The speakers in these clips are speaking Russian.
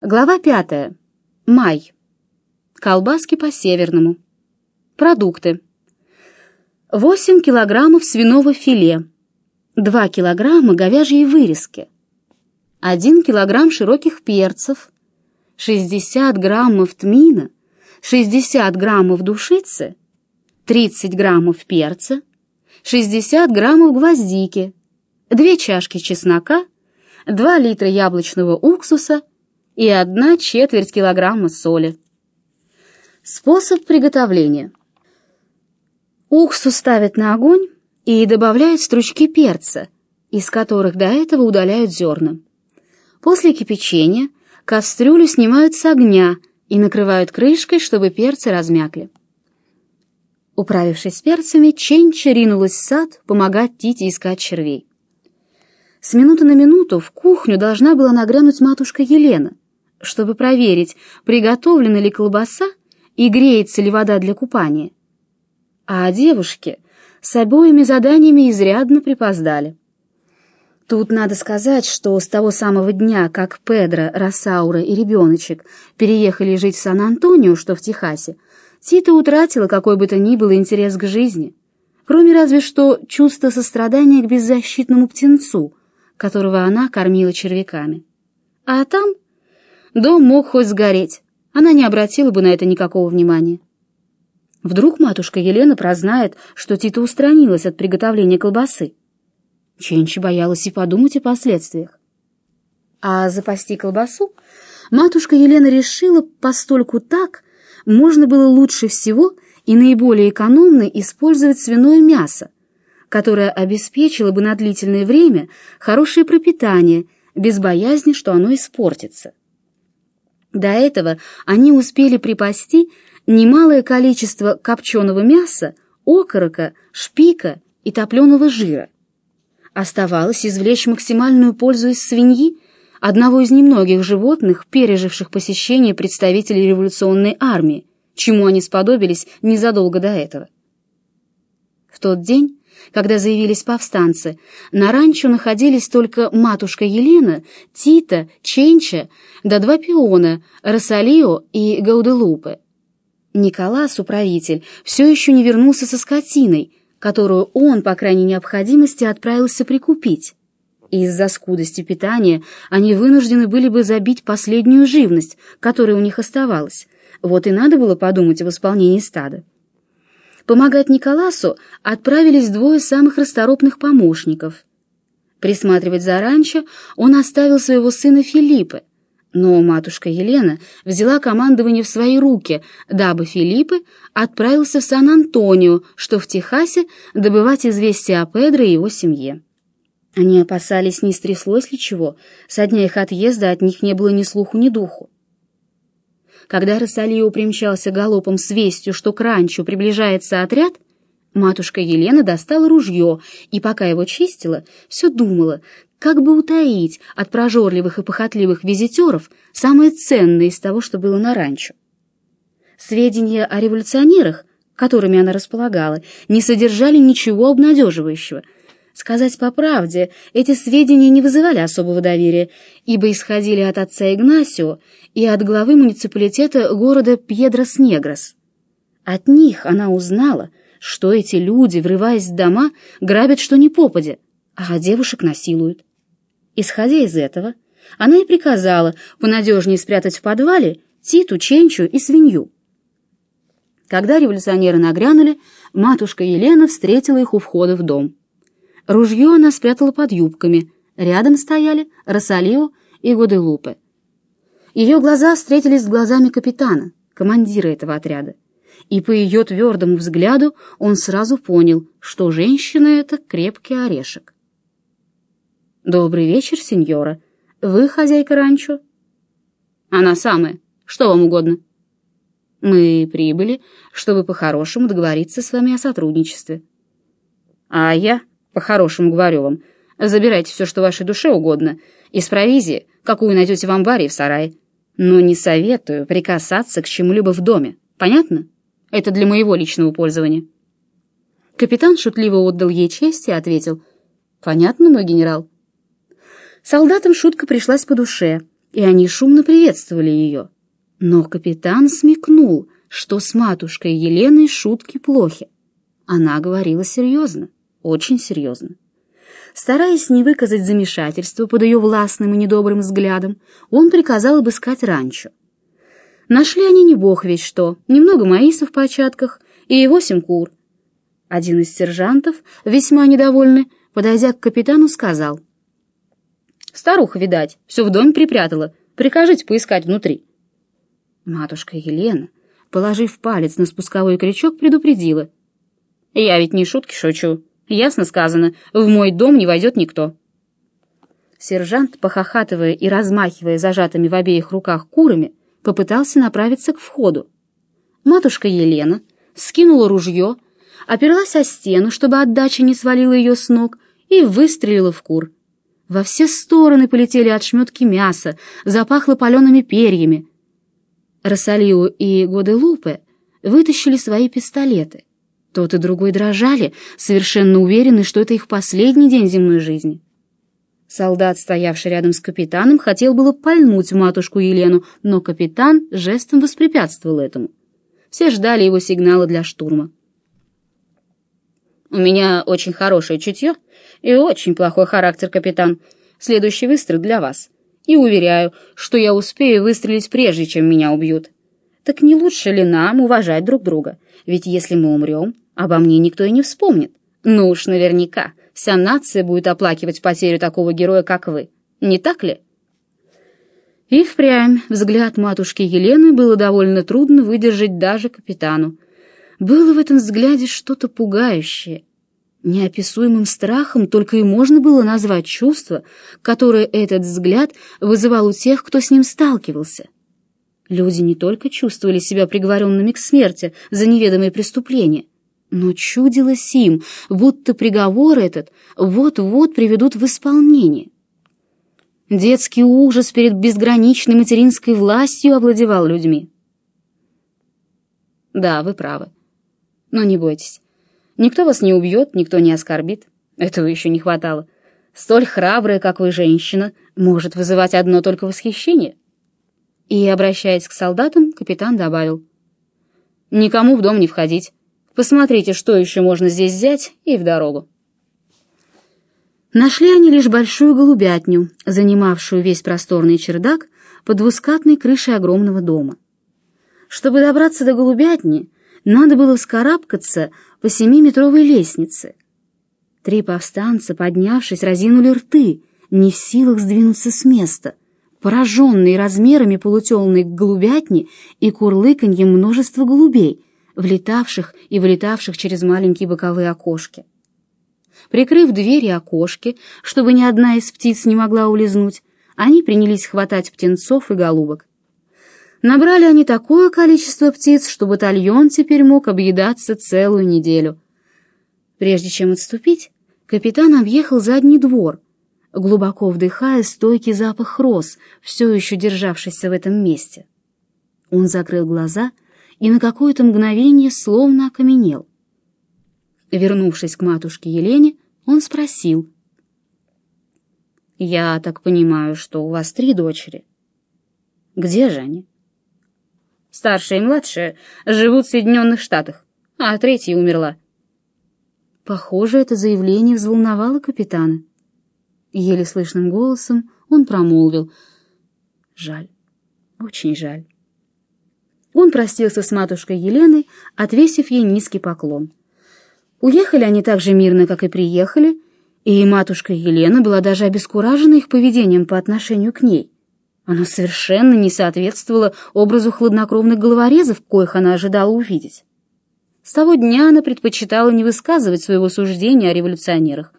Глава пятая. Май. Колбаски по-северному. Продукты. 8 килограммов свиного филе, 2 килограмма говяжьей вырезки, 1 килограмм широких перцев, 60 граммов тмина, 60 граммов душицы, 30 граммов перца, 60 граммов гвоздики, 2 чашки чеснока, 2 литра яблочного уксуса и 1 четверть килограмма соли. Способ приготовления. Уксус ставят на огонь и добавляют стручки перца, из которых до этого удаляют зерна. После кипячения кастрюлю снимают с огня и накрывают крышкой, чтобы перцы размякли. Управившись перцами, Ченча ринулась в сад помогать Тите искать червей. С минуты на минуту в кухню должна была нагрянуть матушка Елена, чтобы проверить, приготовлена ли колбаса и греется ли вода для купания а девушки с обоими заданиями изрядно припоздали. Тут надо сказать, что с того самого дня, как Педро, Росаура и ребеночек переехали жить в Сан-Антонио, что в Техасе, Тита утратила какой бы то ни было интерес к жизни, кроме разве что чувства сострадания к беззащитному птенцу, которого она кормила червяками. А там дом мог хоть сгореть, она не обратила бы на это никакого внимания. Вдруг матушка Елена прознает, что Тита устранилась от приготовления колбасы. Ченчи боялась и подумать о последствиях. А запасти колбасу матушка Елена решила постольку так, можно было лучше всего и наиболее экономно использовать свиное мясо, которое обеспечило бы на длительное время хорошее пропитание, без боязни, что оно испортится. До этого они успели припасти немалое количество копченого мяса, окорока, шпика и топленого жира. Оставалось извлечь максимальную пользу из свиньи, одного из немногих животных, переживших посещение представителей революционной армии, чему они сподобились незадолго до этого. В тот день, когда заявились повстанцы, на ранчо находились только матушка Елена, Тита, Ченча, да два пиона, Росалио и Гауделупе. Николас, управитель, все еще не вернулся со скотиной, которую он, по крайней необходимости, отправился прикупить. Из-за скудости питания они вынуждены были бы забить последнюю живность, которая у них оставалась. Вот и надо было подумать об исполнении стада. Помогать Николасу отправились двое самых расторопных помощников. Присматривать за ранчо он оставил своего сына Филиппа, но матушка Елена взяла командование в свои руки, дабы Филиппы отправился в Сан-Антонио, что в Техасе, добывать известия о Педро и его семье. Они опасались, не стряслось ли чего, со дня их отъезда от них не было ни слуху, ни духу. Когда Росалио примчался галопом с вестью, что к ранчо приближается отряд, матушка Елена достала ружье и, пока его чистила, все думала, как бы утаить от прожорливых и похотливых визитеров самое ценное из того, что было на ранчо. Сведения о революционерах, которыми она располагала, не содержали ничего обнадеживающего. Сказать по правде, эти сведения не вызывали особого доверия, ибо исходили от отца Игнасио и от главы муниципалитета города Пьедрос-Негрос. От них она узнала, что эти люди, врываясь в дома, грабят что ни попадя, а девушек насилуют. Исходя из этого, она и приказала понадежнее спрятать в подвале Титу, Ченчу и свинью. Когда революционеры нагрянули, матушка Елена встретила их у входа в дом. Ружье она спрятала под юбками, рядом стояли Росалио и Годелупе. Ее глаза встретились с глазами капитана, командира этого отряда, и по ее твердому взгляду он сразу понял, что женщина — это крепкий орешек. «Добрый вечер, сеньора. Вы хозяйка ранчо?» «Она самая. Что вам угодно?» «Мы прибыли, чтобы по-хорошему договориться с вами о сотрудничестве». «А я, по-хорошему говорю вам, забирайте все, что вашей душе угодно, из провизии, какую найдете в амбаре и в сарае. Но не советую прикасаться к чему-либо в доме. Понятно? Это для моего личного пользования». Капитан шутливо отдал ей честь и ответил, «Понятно, мой генерал». Солдатам шутка пришлась по душе, и они шумно приветствовали ее. Но капитан смекнул, что с матушкой Еленой шутки плохи. Она говорила серьезно, очень серьезно. Стараясь не выказать замешательства под ее властным и недобрым взглядом, он приказал обыскать ранчо. Нашли они не бог весь что, немного маисов в початках и восемь кур. Один из сержантов, весьма недовольный, подойдя к капитану, сказал. «Старуха, видать, все в доме припрятала. Прикажите поискать внутри». Матушка Елена, положив палец на спусковой крючок, предупредила. «Я ведь не шутки шучу. Ясно сказано, в мой дом не войдет никто». Сержант, похохатывая и размахивая зажатыми в обеих руках курами, попытался направиться к входу. Матушка Елена скинула ружье, оперлась о стену, чтобы отдача не свалила ее с ног, и выстрелила в кур. Во все стороны полетели отшметки мяса, запахло палеными перьями. Рассалио и Годелупе вытащили свои пистолеты. Тот и другой дрожали, совершенно уверены, что это их последний день земной жизни. Солдат, стоявший рядом с капитаном, хотел было пальнуть матушку Елену, но капитан жестом воспрепятствовал этому. Все ждали его сигнала для штурма. «У меня очень хорошее чутье и очень плохой характер, капитан. Следующий выстрел для вас. И уверяю, что я успею выстрелить прежде, чем меня убьют. Так не лучше ли нам уважать друг друга? Ведь если мы умрем, обо мне никто и не вспомнит. Ну уж наверняка, вся нация будет оплакивать потерю такого героя, как вы. Не так ли? И впрямь взгляд матушки Елены было довольно трудно выдержать даже капитану. Было в этом взгляде что-то пугающее. Неописуемым страхом только и можно было назвать чувство, которое этот взгляд вызывал у тех, кто с ним сталкивался. Люди не только чувствовали себя приговоренными к смерти за неведомые преступления, но чудилось им, будто приговор этот вот-вот приведут в исполнение. Детский ужас перед безграничной материнской властью овладевал людьми. Да, вы правы. Но не бойтесь. Никто вас не убьет, никто не оскорбит. Этого еще не хватало. Столь храбрая, как вы, женщина, может вызывать одно только восхищение. И, обращаясь к солдатам, капитан добавил. Никому в дом не входить. Посмотрите, что еще можно здесь взять, и в дорогу. Нашли они лишь большую голубятню, занимавшую весь просторный чердак под двускатной крышей огромного дома. Чтобы добраться до голубятни, надо было вскарабкаться по семиметровой лестнице. Три повстанца, поднявшись, разинули рты, не в силах сдвинуться с места, пораженные размерами полутемной голубятни и курлыканьем множества голубей — влетавших и вылетавших через маленькие боковые окошки. Прикрыв двери и окошки, чтобы ни одна из птиц не могла улизнуть, они принялись хватать птенцов и голубок. Набрали они такое количество птиц, что батальон теперь мог объедаться целую неделю. Прежде чем отступить, капитан объехал задний двор, глубоко вдыхая стойкий запах роз, все еще державшийся в этом месте. Он закрыл глаза и, и на какое-то мгновение словно окаменел. Вернувшись к матушке Елене, он спросил. «Я так понимаю, что у вас три дочери. Где же они?» «Старшая и младшая живут в Соединенных Штатах, а третья умерла». Похоже, это заявление взволновало капитана. Еле слышным голосом он промолвил. «Жаль, очень жаль». Он простился с матушкой Еленой, отвесив ей низкий поклон. Уехали они так же мирно, как и приехали, и матушка Елена была даже обескуражена их поведением по отношению к ней. Оно совершенно не соответствовало образу хладнокровных головорезов, коих она ожидала увидеть. С того дня она предпочитала не высказывать своего суждения о революционерах.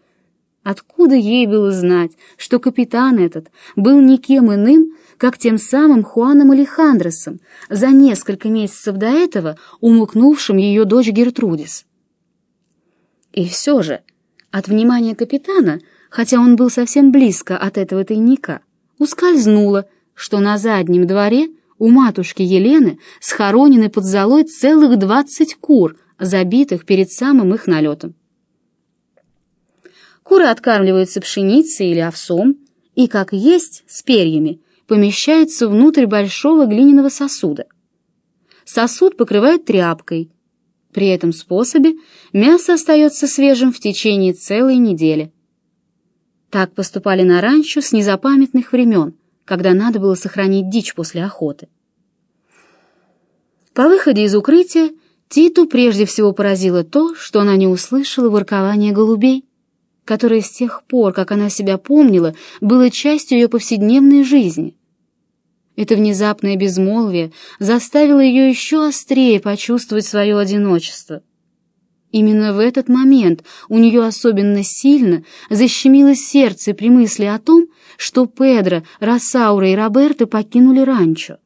Откуда ей было знать, что капитан этот был никем иным, как тем самым Хуаном Алехандросом, за несколько месяцев до этого умыкнувшим ее дочь Гертрудис. И все же, от внимания капитана, хотя он был совсем близко от этого тайника, ускользнуло, что на заднем дворе у матушки Елены схоронены под золой целых двадцать кур, забитых перед самым их налетом. Куры откармливаются пшеницей или овсом, и, как есть, с перьями, помещается внутрь большого глиняного сосуда. Сосуд покрывают тряпкой. При этом способе мясо остается свежим в течение целой недели. Так поступали на ранчо с незапамятных времен, когда надо было сохранить дичь после охоты. По выходе из укрытия Титу прежде всего поразило то, что она не услышала воркования голубей, которое с тех пор, как она себя помнила, было частью ее повседневной жизни. Это внезапное безмолвие заставило ее еще острее почувствовать свое одиночество. Именно в этот момент у нее особенно сильно защемилось сердце при мысли о том, что Педро, Росаура и Роберто покинули ранчо.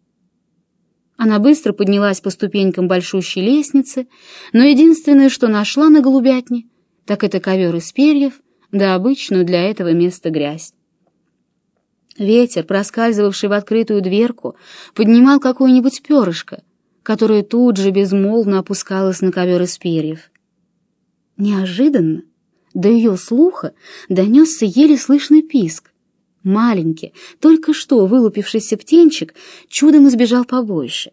Она быстро поднялась по ступенькам большущей лестницы, но единственное, что нашла на голубятне, так это ковер из перьев, да обычную для этого места грязь. Ветер, проскальзывавший в открытую дверку, поднимал какое-нибудь перышко, которое тут же безмолвно опускалось на ковер из перьев. Неожиданно до ее слуха донесся еле слышный писк. Маленький, только что вылупившийся птенчик чудом избежал побоища.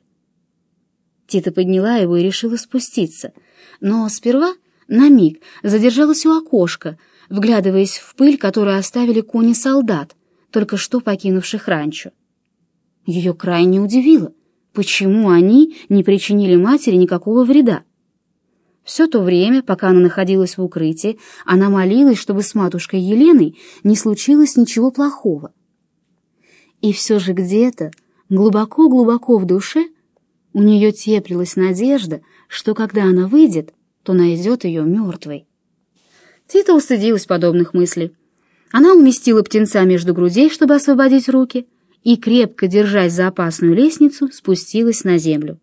Тита подняла его и решила спуститься, но сперва на миг задержалась у окошка, вглядываясь в пыль, которую оставили кони солдат, только что покинувших ранчо. Ее крайне удивило, почему они не причинили матери никакого вреда. Все то время, пока она находилась в укрытии, она молилась, чтобы с матушкой Еленой не случилось ничего плохого. И все же где-то, глубоко-глубоко в душе, у нее теплилась надежда, что когда она выйдет, то найдет ее мертвой. Тита устыдилась подобных мыслей. Она уместила птенца между грудей, чтобы освободить руки, и, крепко держась за опасную лестницу, спустилась на землю.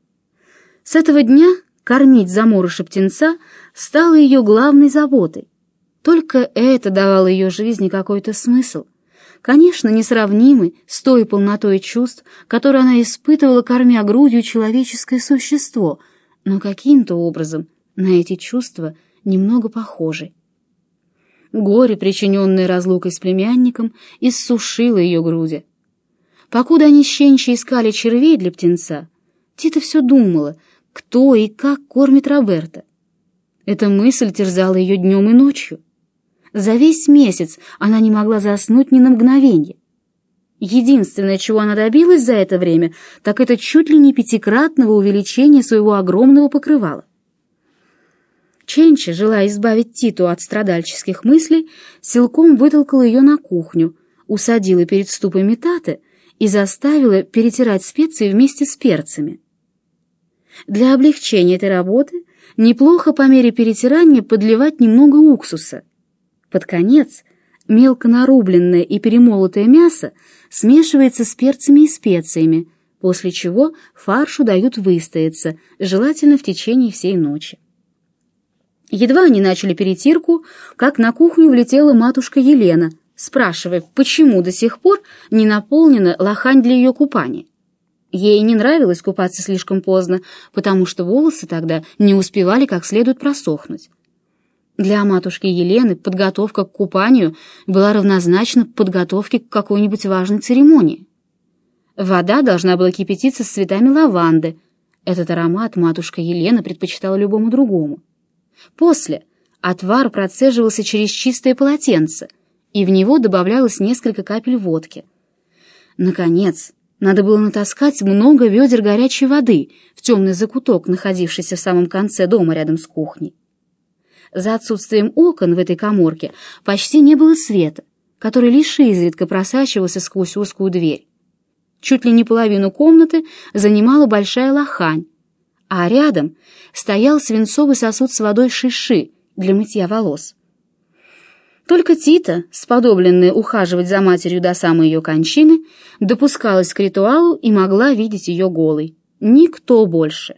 С этого дня кормить заморыша птенца стало ее главной заботой. Только это давало ее жизни какой-то смысл. Конечно, несравнимый с той полнотой чувств, которые она испытывала, кормя грудью человеческое существо, но каким-то образом на эти чувства немного похожи. Горе, причиненное разлукой с племянником, иссушило ее груди. Покуда они щенчи искали червей для птенца, Тита все думала, кто и как кормит Роберта. Эта мысль терзала ее днем и ночью. За весь месяц она не могла заснуть ни на мгновение. Единственное, чего она добилась за это время, так это чуть ли не пятикратного увеличения своего огромного покрывала. Ченча, желая избавить Титу от страдальческих мыслей, силком вытолкала ее на кухню, усадила перед ступами Таты и заставила перетирать специи вместе с перцами. Для облегчения этой работы неплохо по мере перетирания подливать немного уксуса. Под конец мелко нарубленное и перемолотое мясо смешивается с перцами и специями, после чего фаршу дают выстояться, желательно в течение всей ночи. Едва они начали перетирку, как на кухню влетела матушка Елена, спрашивая, почему до сих пор не наполнена лохань для ее купания. Ей не нравилось купаться слишком поздно, потому что волосы тогда не успевали как следует просохнуть. Для матушки Елены подготовка к купанию была равнозначна подготовке к какой-нибудь важной церемонии. Вода должна была кипятиться с цветами лаванды. Этот аромат матушка Елена предпочитала любому другому. После отвар процеживался через чистое полотенце, и в него добавлялось несколько капель водки. Наконец, надо было натаскать много ведер горячей воды в темный закуток, находившийся в самом конце дома рядом с кухней. За отсутствием окон в этой коморке почти не было света, который лишь изредка просачивался сквозь узкую дверь. Чуть ли не половину комнаты занимала большая лохань, а рядом стоял свинцовый сосуд с водой шиши для мытья волос. Только Тита, сподобленная ухаживать за матерью до самой ее кончины, допускалась к ритуалу и могла видеть ее голой. Никто больше.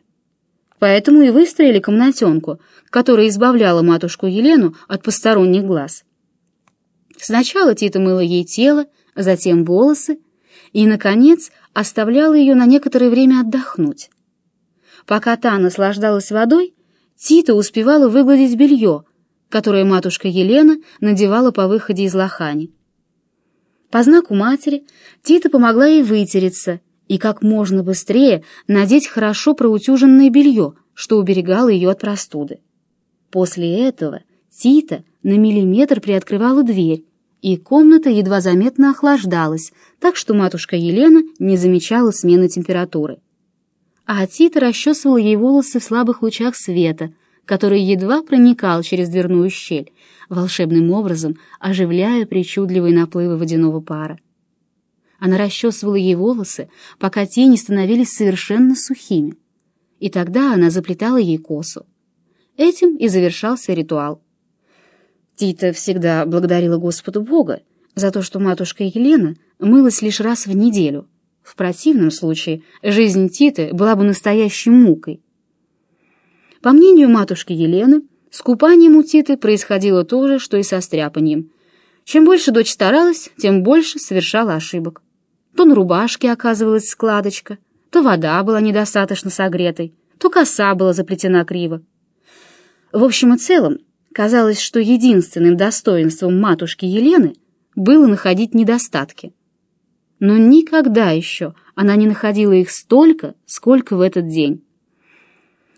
Поэтому и выстроили комнатенку, которая избавляла матушку Елену от посторонних глаз. Сначала Тита мыла ей тело, затем волосы, и, наконец, оставляла ее на некоторое время отдохнуть. Пока та наслаждалась водой, Тита успевала выгладить белье, которое матушка Елена надевала по выходе из лохани. По знаку матери Тита помогла ей вытереться и как можно быстрее надеть хорошо проутюженное белье, что уберегало ее от простуды. После этого Тита на миллиметр приоткрывала дверь, и комната едва заметно охлаждалась, так что матушка Елена не замечала смены температуры. А Тита расчесывала ей волосы в слабых лучах света, который едва проникал через дверную щель, волшебным образом оживляя причудливые наплывы водяного пара. Она расчесывала ей волосы, пока те не становились совершенно сухими. И тогда она заплетала ей косу. Этим и завершался ритуал. Тита всегда благодарила Господу Бога за то, что матушка Елена мылась лишь раз в неделю. В противном случае жизнь Титы была бы настоящей мукой. По мнению матушки Елены, с купанием у Титы происходило то же, что и со стряпанием. Чем больше дочь старалась, тем больше совершала ошибок. То на рубашке оказывалась складочка, то вода была недостаточно согретой, то коса была заплетена криво. В общем и целом, Казалось, что единственным достоинством матушки Елены было находить недостатки. Но никогда еще она не находила их столько, сколько в этот день.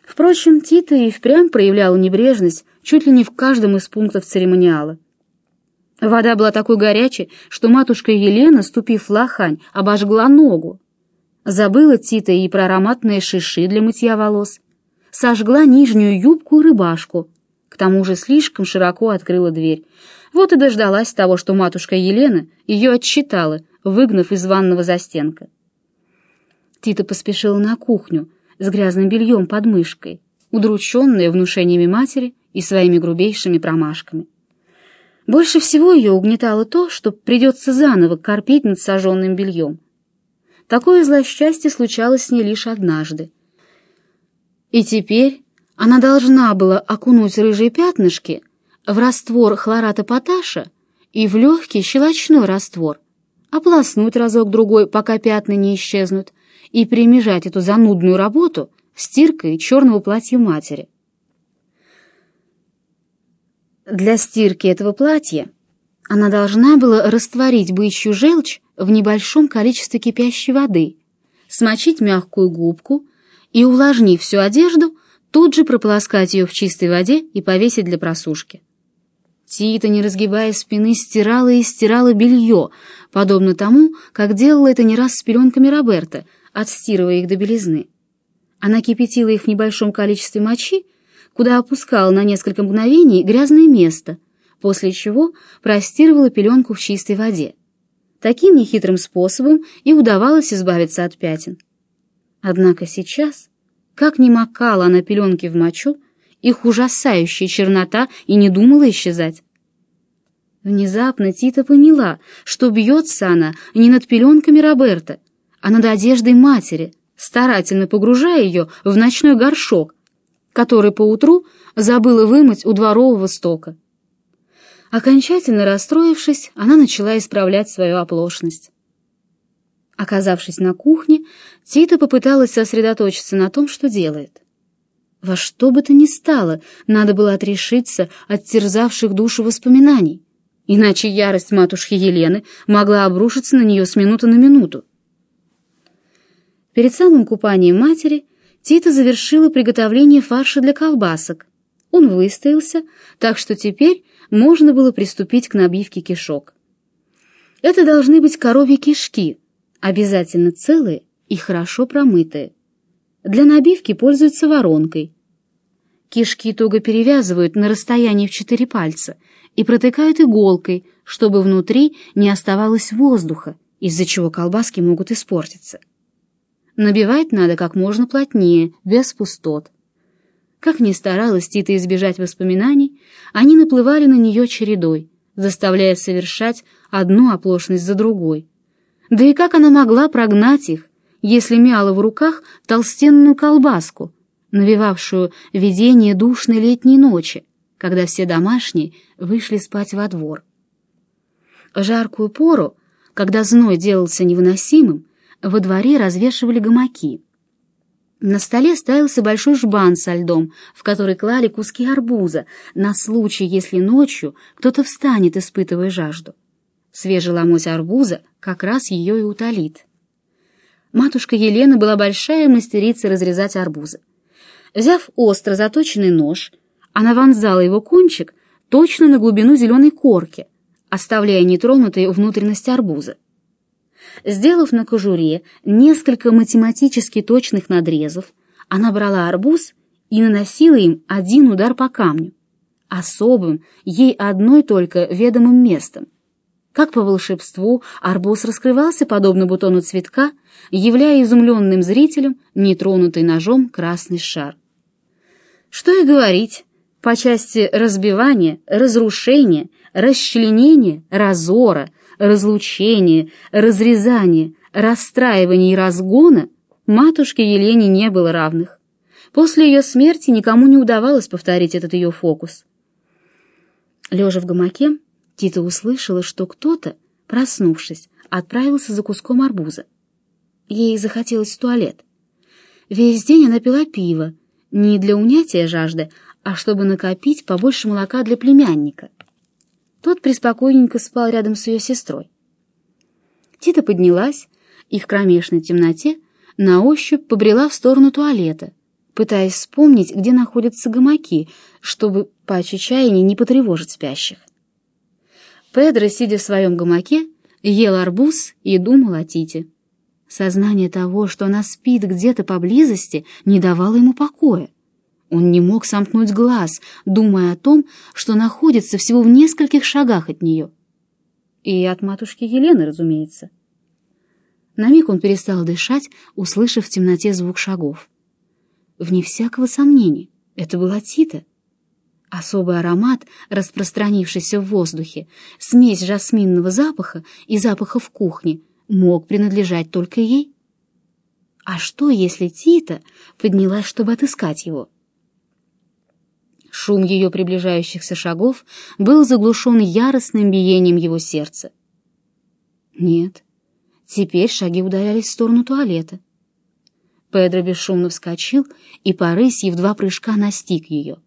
Впрочем, Тита и впрямь проявляла небрежность чуть ли не в каждом из пунктов церемониала. Вода была такой горячей, что матушка Елена, ступив в лохань, обожгла ногу. Забыла Тита и про ароматные шиши для мытья волос. Сожгла нижнюю юбку и рыбашку — к тому же слишком широко открыла дверь. Вот и дождалась того, что матушка Елена ее отсчитала, выгнав из ванного застенка. Тита поспешила на кухню с грязным бельем под мышкой, удрученная внушениями матери и своими грубейшими промашками. Больше всего ее угнетало то, что придется заново корпеть над сожженным бельем. Такое злосчастье случалось с ней лишь однажды. И теперь она должна была окунуть рыжие пятнышки в раствор хлората поташа и в легкий щелочной раствор, ополоснуть разок-другой, пока пятна не исчезнут, и перемежать эту занудную работу стиркой черного платья матери. Для стирки этого платья она должна была растворить бычью желчь в небольшом количестве кипящей воды, смочить мягкую губку и, увлажнив всю одежду, тут же прополоскать ее в чистой воде и повесить для просушки. Тита, не разгибая спины, стирала и стирала белье, подобно тому, как делала это не раз с пеленками Роберта, отстирывая их до белизны. Она кипятила их в небольшом количестве мочи, куда опускала на несколько мгновений грязное место, после чего простирывала пеленку в чистой воде. Таким нехитрым способом и удавалось избавиться от пятен. Однако сейчас как ни макала она пеленки в мочу, их ужасающая чернота и не думала исчезать. Внезапно Тита поняла, что бьется она не над пеленками Роберта, а над одеждой матери, старательно погружая ее в ночной горшок, который поутру забыла вымыть у дворового стока. Окончательно расстроившись, она начала исправлять свою оплошность. Оказавшись на кухне, Тита попыталась сосредоточиться на том, что делает. Во что бы то ни стало, надо было отрешиться от терзавших душу воспоминаний, иначе ярость матушки Елены могла обрушиться на нее с минуты на минуту. Перед самым купанием матери Тита завершила приготовление фарша для колбасок. Он выстоялся, так что теперь можно было приступить к набивке кишок. Это должны быть коровьи кишки, обязательно целые и хорошо промытые. Для набивки пользуются воронкой. Кишки туго перевязывают на расстоянии в четыре пальца и протыкают иголкой, чтобы внутри не оставалось воздуха, из-за чего колбаски могут испортиться. Набивать надо как можно плотнее, без пустот. Как ни старалась Тита избежать воспоминаний, они наплывали на нее чередой, заставляя совершать одну оплошность за другой. Да и как она могла прогнать их, если мяла в руках толстенную колбаску, навевавшую видение душной летней ночи, когда все домашние вышли спать во двор. Жаркую пору, когда зной делался невыносимым, во дворе развешивали гамаки. На столе ставился большой жбан со льдом, в который клали куски арбуза, на случай, если ночью кто-то встанет, испытывая жажду. Свежий ломоть арбуза как раз ее и утолит. Матушка Елена была большая мастерица разрезать арбузы. Взяв остро заточенный нож, она вонзала его кончик точно на глубину зеленой корки, оставляя нетронутой внутренность арбуза. Сделав на кожуре несколько математически точных надрезов, она брала арбуз и наносила им один удар по камню, особым, ей одной только ведомым местом. Как по волшебству, арбуз раскрывался, подобно бутону цветка, являя изумленным зрителям нетронутый ножом красный шар. Что и говорить, по части разбивания, разрушения, расчленения, разора, разлучения, разрезания, расстраивания и разгона матушке Елене не было равных. После ее смерти никому не удавалось повторить этот ее фокус. Лежа в гамаке, Тита услышала, что кто-то, проснувшись, отправился за куском арбуза. Ей захотелось в туалет. Весь день она пила пиво, не для унятия жажды, а чтобы накопить побольше молока для племянника. Тот преспокойненько спал рядом с ее сестрой. Тита поднялась и в кромешной темноте на ощупь побрела в сторону туалета, пытаясь вспомнить, где находятся гамаки, чтобы по отчаянию не потревожить спящих. Педро, сидя в своем гамаке, ел арбуз и думал о Тите. Сознание того, что она спит где-то поблизости, не давало ему покоя. Он не мог сомкнуть глаз, думая о том, что находится всего в нескольких шагах от нее. И от матушки Елены, разумеется. На миг он перестал дышать, услышав в темноте звук шагов. Вне всякого сомнения, это была Тита. Особый аромат, распространившийся в воздухе, смесь жасминного запаха и запаха в кухне — мог принадлежать только ей. А что, если Тита поднялась, чтобы отыскать его? Шум ее приближающихся шагов был заглушен яростным биением его сердца. Нет, теперь шаги удалялись в сторону туалета. Педро бесшумно вскочил и по рысьи в два прыжка настиг ее.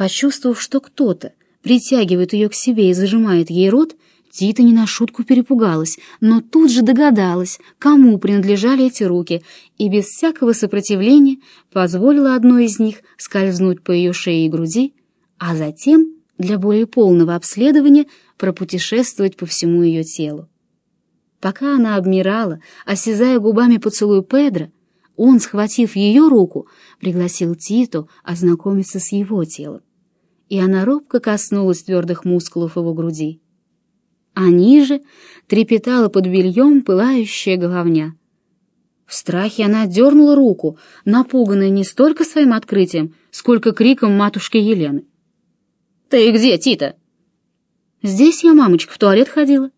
Почувствовав, что кто-то притягивает ее к себе и зажимает ей рот, Тита не на шутку перепугалась, но тут же догадалась, кому принадлежали эти руки, и без всякого сопротивления позволила одной из них скользнуть по ее шее и груди, а затем, для более полного обследования, пропутешествовать по всему ее телу. Пока она обмирала, осязая губами поцелуй Педро, он, схватив ее руку, пригласил Титу ознакомиться с его телом. И она робко коснулась твердых мускулов его груди а ниже трепетала под бельем пылающая головня. В страхе она дернула руку, напуганная не столько своим открытием, сколько криком матушки Елены. «Ты где, Тита?» «Здесь я, мамочка, в туалет ходила».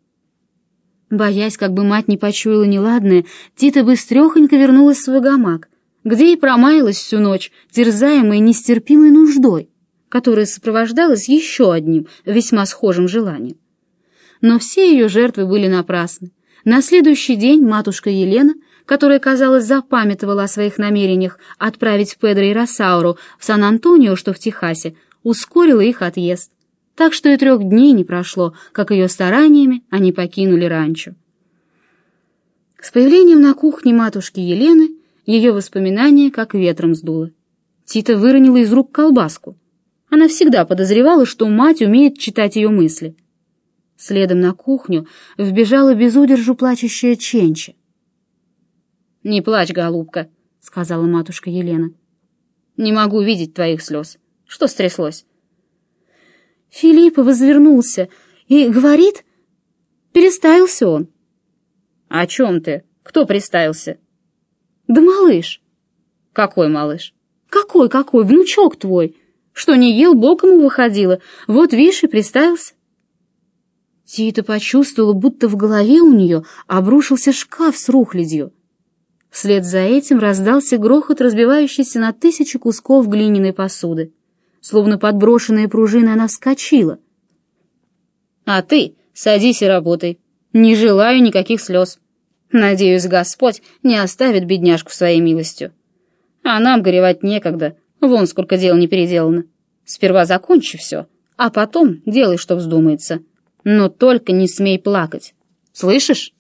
Боясь, как бы мать не почуяла неладное, Тита быстрехонько вернулась в свой гамак, где и промаялась всю ночь, терзаемой нестерпимой нуждой, которая сопровождалась еще одним весьма схожим желанием. Но все ее жертвы были напрасны. На следующий день матушка Елена, которая, казалось, запамятовала о своих намерениях отправить Педро и Росауру в Сан-Антонио, что в Техасе, ускорила их отъезд. Так что и трех дней не прошло, как ее стараниями они покинули ранчо. С появлением на кухне матушки Елены ее воспоминания как ветром сдуло. Тита выронила из рук колбаску. Она всегда подозревала, что мать умеет читать ее мысли. Следом на кухню вбежала без плачущая Ченча. «Не плачь, голубка», — сказала матушка Елена. «Не могу видеть твоих слез. Что стряслось?» Филипп возвернулся и говорит... Переставился он. «О чем ты? Кто приставился?» «Да малыш». «Какой малыш?» «Какой, какой? Внучок твой. Что не ел, боком ему выходило. Вот, видишь, и приставился». Тита почувствовала, будто в голове у нее обрушился шкаф с рухлядью. Вслед за этим раздался грохот, разбивающийся на тысячи кусков глиняной посуды. Словно подброшенная пружина, она вскочила. «А ты садись и работай. Не желаю никаких слез. Надеюсь, Господь не оставит бедняжку своей милостью. А нам горевать некогда, вон сколько дел не переделано. Сперва закончи все, а потом делай, что вздумается». Но только не смей плакать. Слышишь?»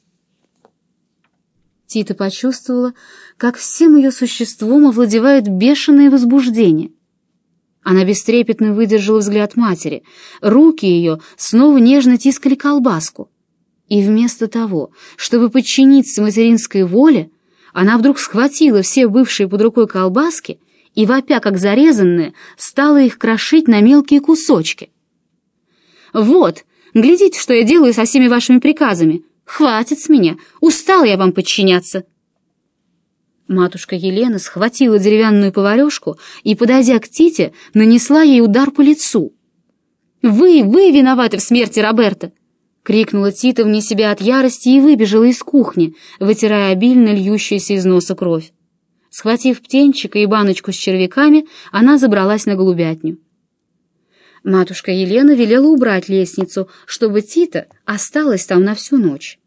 Тита почувствовала, как всем ее существом овладевает бешеное возбуждение. Она бестрепетно выдержала взгляд матери. Руки ее снова нежно тискали колбаску. И вместо того, чтобы подчиниться материнской воле, она вдруг схватила все бывшие под рукой колбаски и, вопя как зарезанная, стала их крошить на мелкие кусочки. «Вот, глядите, что я делаю со всеми вашими приказами. Хватит с меня, устала я вам подчиняться». Матушка Елена схватила деревянную поварешку и, подойдя к Тите, нанесла ей удар по лицу. «Вы, вы виноваты в смерти Роберта!» — крикнула Тита вне себя от ярости и выбежала из кухни, вытирая обильно льющуюся из носа кровь. Схватив птенчика и баночку с червяками, она забралась на голубятню. Матушка Елена велела убрать лестницу, чтобы Тита осталась там на всю ночь.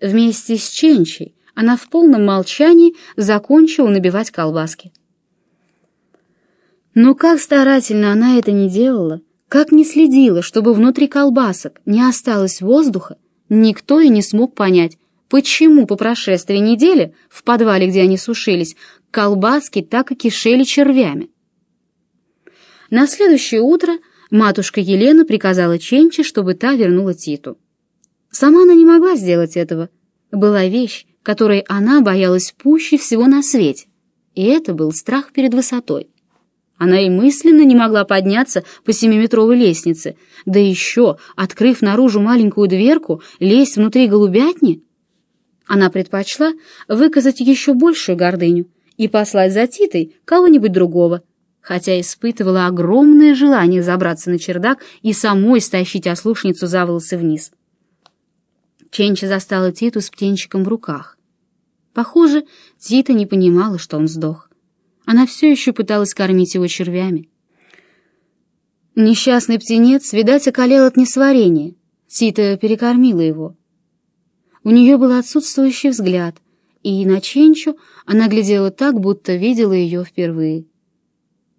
Вместе с Ченчей она в полном молчании закончила набивать колбаски. Но как старательно она это не делала, как не следила, чтобы внутри колбасок не осталось воздуха, никто и не смог понять, почему по прошествии недели в подвале, где они сушились, колбаски так и кишели червями. На следующее утро матушка Елена приказала Ченче, чтобы та вернула Титу. Сама она не могла сделать этого. Была вещь, которой она боялась пуще всего на свете, и это был страх перед высотой. Она и мысленно не могла подняться по семиметровой лестнице, да еще, открыв наружу маленькую дверку, лезть внутри голубятни. Она предпочла выказать еще большую гордыню и послать за Титой кого-нибудь другого, хотя испытывала огромное желание забраться на чердак и самой стащить ослушницу за волосы вниз. Ченча застала Титу с птенчиком в руках. Похоже, Тита не понимала, что он сдох. Она все еще пыталась кормить его червями. Несчастный птенец, видать, околел от несварения. Тита перекормила его. У нее был отсутствующий взгляд, и на Ченчу она глядела так, будто видела ее впервые.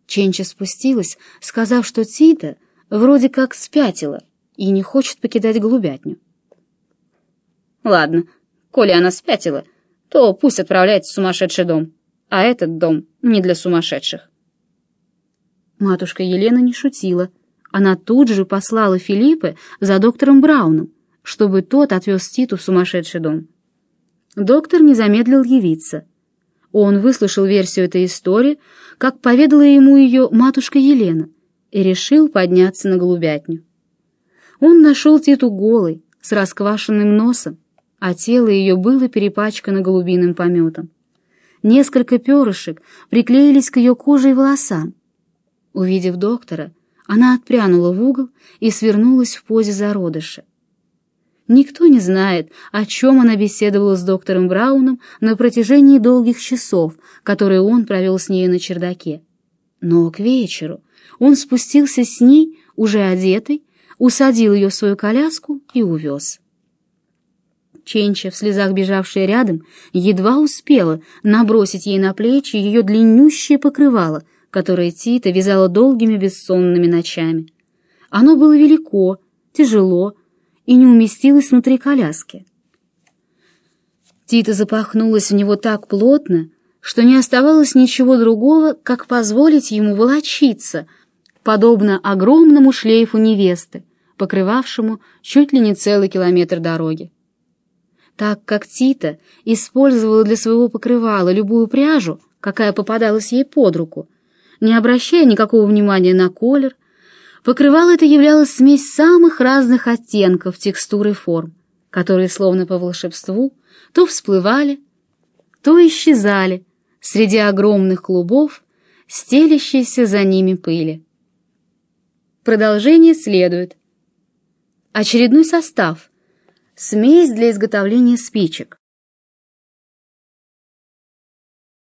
Ченча спустилась, сказав, что Тита вроде как спятила и не хочет покидать голубятню. «Ладно, коли она спятила, то пусть отправляется в сумасшедший дом а этот дом не для сумасшедших. Матушка Елена не шутила. Она тут же послала Филиппа за доктором Брауном, чтобы тот отвез Титу в сумасшедший дом. Доктор не замедлил явиться. Он выслушал версию этой истории, как поведала ему ее матушка Елена, и решил подняться на голубятню. Он нашел Титу голой, с расквашенным носом, а тело ее было перепачкано голубиным пометом. Несколько перышек приклеились к ее коже и волосам. Увидев доктора, она отпрянула в угол и свернулась в позе зародыша. Никто не знает, о чем она беседовала с доктором Брауном на протяжении долгих часов, которые он провел с ней на чердаке. Но к вечеру он спустился с ней, уже одетой, усадил ее в свою коляску и увез. Ченча, в слезах бежавшая рядом, едва успела набросить ей на плечи ее длиннющее покрывало, которое Тита вязала долгими бессонными ночами. Оно было велико, тяжело и не уместилось внутри коляски. Тита запахнулась в него так плотно, что не оставалось ничего другого, как позволить ему волочиться, подобно огромному шлейфу невесты, покрывавшему чуть ли не целый километр дороги так как Тита использовала для своего покрывала любую пряжу, какая попадалась ей под руку, не обращая никакого внимания на колер, покрывало это являлось смесь самых разных оттенков, текстур и форм, которые, словно по волшебству, то всплывали, то исчезали среди огромных клубов, стелящейся за ними пыли. Продолжение следует. Очередной состав — Смесь для изготовления спичек.